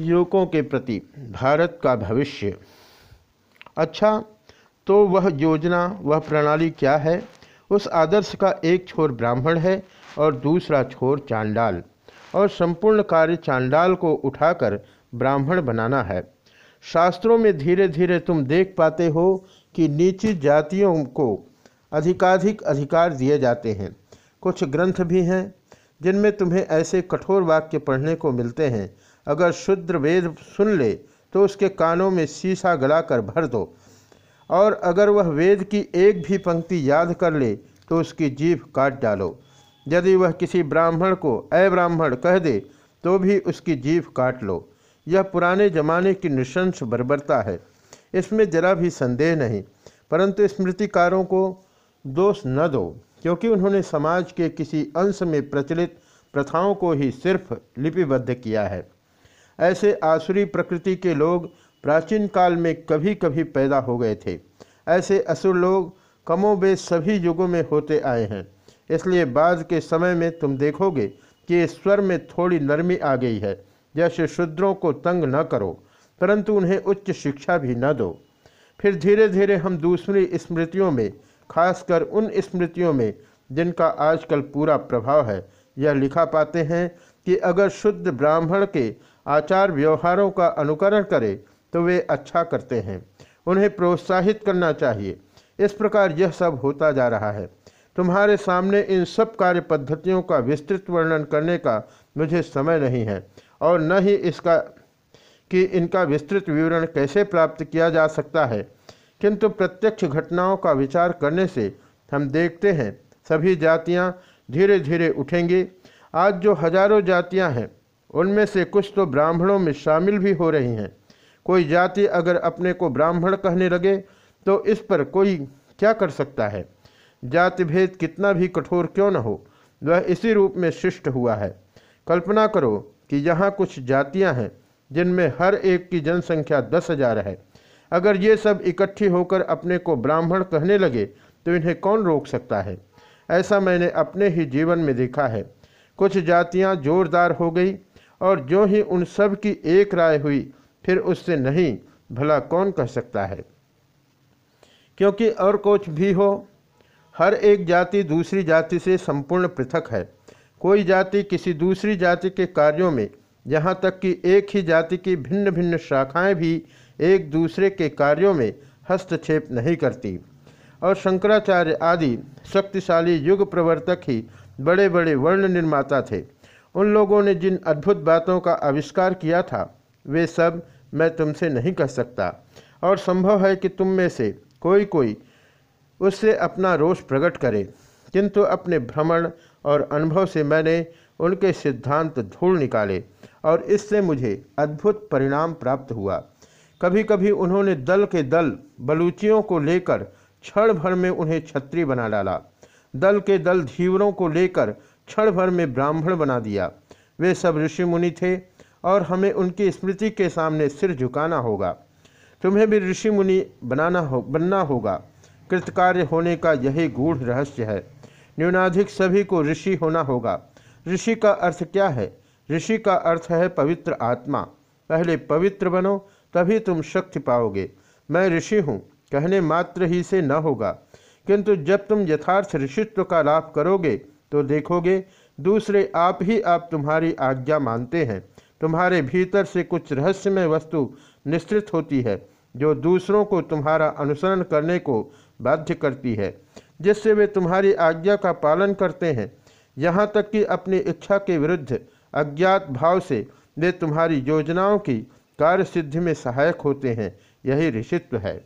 युवकों के प्रति भारत का भविष्य। अच्छा तो वह योजना, वह प्रणाली क्या है? उस आदर्श का एक छोर ब्राह्मण है और दूसरा छोर चांडाल। और संपूर्ण कार्य चांडाल को उठाकर ब्राह्मण बनाना है। शास्त्रों में धीरे धीरे तुम देख पाते हो कि नीची जातियों को अधिकाधिक अधिकार दिए जाते हैं। कुछ ग्रंथ भी हैं, जिनमें तुम्हें ऐसे कठोर वाक्य पढ़ने को मिलते हैं अगर शुद्र वेद सुन ले तो उसके कानों में शीशा गलाकर भर दो। और अगर वह वेद की एक भी पंक्ति याद कर ले तो उसकी जीभ काट डालो। यदि वह किसी ब्राह्मण को अय ब्राह्मण कह दे तो भी उसकी जीभ काट लो। यह पुराने जमाने की निशंस बर्बरता है। इसमें जरा भी संदेह नहीं, परंतु स्मृतिकारों को दोष न दो, क्योंकि उन्होंने समाज के किसी अंश में प्रचलित प्रथाओं को ही सिर्फ़ लिपिबद्ध किया है। ऐसे आसुरी प्रकृति के लोग प्राचीन काल में कभी कभी पैदा हो गए थे। ऐसे असुर लोग कमोबेश सभी युगों में होते आए हैं। इसलिए बाद के समय में तुम देखोगे कि स्वर में थोड़ी नरमी आ गई है। जैसे शूद्रों को तंग न करो, परंतु उन्हें उच्च शिक्षा भी न दो। फिर धीरे धीरे हम दूसरी स्मृतियों में, खासकर उन स्मृतियों में, जिनका आजकल पूरा प्रभाव है, यह लिखा पाते हैं कि अगर शुद्ध ब्राह्मण के आचार व्यवहारों का अनुकरण करें तो वे अच्छा करते हैं। उन्हें प्रोत्साहित करना चाहिए। इस प्रकार यह सब होता जा रहा है। तुम्हारे सामने इन सब कार्य पद्धतियों का विस्तृत वर्णन करने का मुझे समय नहीं है, और न ही इसका, कि इनका विस्तृत विवरण कैसे प्राप्त किया जा सकता है। किंतु प्रत्यक्ष घटनाओं का विचार करने से हम देखते हैं, सभी जातियाँ धीरे धीरे उठेंगी। आज जो हज़ारों जातियाँ हैं उनमें से कुछ तो ब्राह्मणों में शामिल भी हो रही हैं। कोई जाति अगर अपने को ब्राह्मण कहने लगे तो इस पर कोई क्या कर सकता है? जाति भेद कितना भी कठोर क्यों न हो, वह इसी रूप में शिष्ट हुआ है। कल्पना करो कि यहाँ कुछ जातियाँ हैं, जिनमें हर एक की जनसंख्या दस हज़ार है। अगर ये सब इकट्ठी होकर अपने को ब्राह्मण कहने लगे तो इन्हें कौन रोक सकता है? ऐसा मैंने अपने ही जीवन में देखा है। कुछ जातियाँ जोरदार हो गई और जो ही उन सब की एक राय हुई, फिर उससे नहीं, भला कौन कह सकता है? क्योंकि और कुछ भी हो, हर एक जाति दूसरी जाति से संपूर्ण पृथक है। कोई जाति किसी दूसरी जाति के कार्यों में यहाँ तक कि एक ही जाति की भिन्न भिन्न शाखाएँ भी एक दूसरे के कार्यों में हस्तक्षेप नहीं करती। और शंकराचार्य आदि शक्तिशाली युग प्रवर्तक ही बड़े बड़े वर्ण निर्माता थे। उन लोगों ने जिन अद्भुत बातों का आविष्कार किया था, वे सब मैं तुमसे नहीं कह सकता। और संभव है कि तुम में से कोई कोई उससे अपना रोष प्रकट करे। किंतु अपने भ्रमण और अनुभव से मैंने उनके सिद्धांत धूल निकाले और इससे मुझे अद्भुत परिणाम प्राप्त हुआ। कभी कभी उन्होंने दल के दल बलूचियों को लेकर क्षण भर में उन्हें छत्री बना डाला। दल के दल धीवरों को लेकर क्षण भर में ब्राह्मण बना दिया। वे सब ऋषि मुनि थे और हमें उनकी स्मृति के सामने सिर झुकाना होगा। तुम्हें भी ऋषि मुनि बनाना हो, बनना होगा। कृतकार्य होने का यही गूढ़ रहस्य है। न्यूनाधिक सभी को ऋषि होना होगा। ऋषि का अर्थ क्या है? ऋषि का अर्थ है पवित्र आत्मा। पहले पवित्र बनो, तभी तुम शक्ति पाओगे। मैं ऋषि हूँ, कहने मात्र ही से न होगा। किंतु जब तुम यथार्थ ऋषित्व का लाभ करोगे तो देखोगे, दूसरे आप ही आप तुम्हारी आज्ञा मानते हैं। तुम्हारे भीतर से कुछ रहस्यमय वस्तु निश्चित होती है, जो दूसरों को तुम्हारा अनुसरण करने को बाध्य करती है, जिससे वे तुम्हारी आज्ञा का पालन करते हैं। यहाँ तक कि अपनी इच्छा के विरुद्ध अज्ञात भाव से वे तुम्हारी योजनाओं की कार्य सिद्धि में सहायक होते हैं, यही ऋषित्व है।